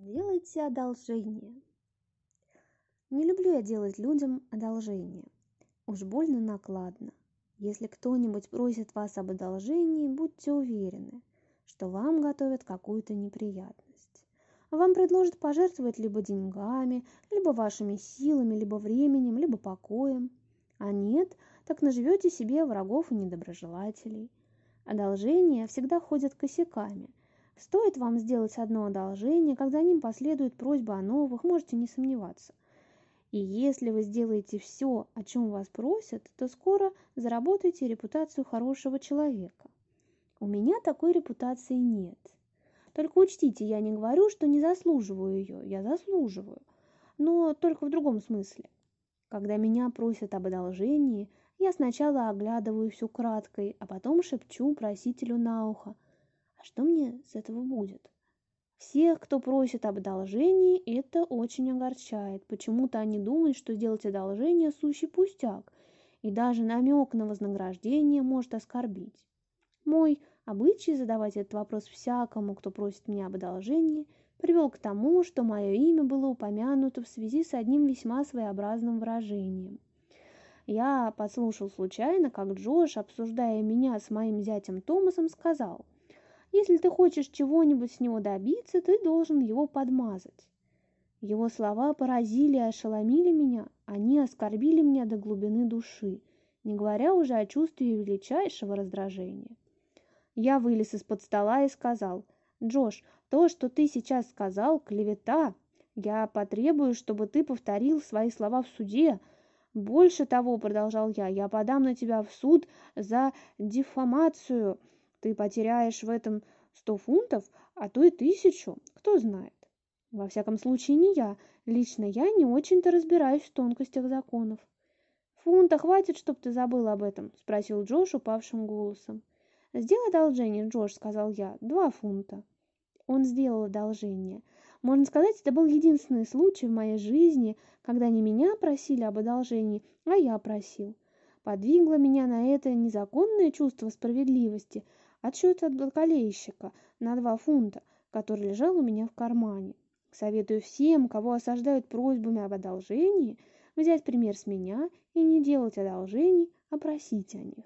Сделайте одолжение. Не люблю я делать людям одолжение. Уж больно накладно. Если кто-нибудь просит вас об одолжении, будьте уверены, что вам готовят какую-то неприятность. Вам предложат пожертвовать либо деньгами, либо вашими силами, либо временем, либо покоем. А нет, так наживете себе врагов и недоброжелателей. Одолжения всегда ходят косяками – Стоит вам сделать одно одолжение, когда за ним последует просьба о новых, можете не сомневаться. И если вы сделаете все, о чем вас просят, то скоро заработаете репутацию хорошего человека. У меня такой репутации нет. Только учтите, я не говорю, что не заслуживаю ее, я заслуживаю, но только в другом смысле. Когда меня просят об одолжении, я сначала оглядываю все краткой, а потом шепчу просителю на ухо – а что мне с этого будет? Всех, кто просит об одолжении, это очень огорчает. Почему-то они думают, что сделать одолжение – сущий пустяк, и даже намек на вознаграждение может оскорбить. Мой обычай задавать этот вопрос всякому, кто просит меня об одолжении, привел к тому, что мое имя было упомянуто в связи с одним весьма своеобразным выражением. Я подслушал случайно, как Джош, обсуждая меня с моим зятем Томасом, сказал – если ты хочешь чего-нибудь с него добиться, ты должен его подмазать. Его слова поразили и ошеломили меня, они оскорбили меня до глубины души, не говоря уже о чувстве величайшего раздражения. Я вылез из-под стола и сказал, «Джош, то, что ты сейчас сказал, клевета. Я потребую, чтобы ты повторил свои слова в суде. Больше того, — продолжал я, — я подам на тебя в суд за дефамацию». Ты потеряешь в этом сто фунтов, а то и тысячу, кто знает. Во всяком случае, не я. Лично я не очень-то разбираюсь в тонкостях законов. «Фунта хватит, чтоб ты забыл об этом?» – спросил Джош упавшим голосом. «Сделай одолжение, Джош», – сказал я. «Два фунта». Он сделал одолжение. Можно сказать, это был единственный случай в моей жизни, когда не меня просили об одолжении, а я просил. Подвигло меня на это незаконное чувство справедливости, отсчет от бакалейщика на два фунта, который лежал у меня в кармане. Советую всем, кого осаждают просьбами об одолжении, взять пример с меня и не делать одолжений, а просить о них.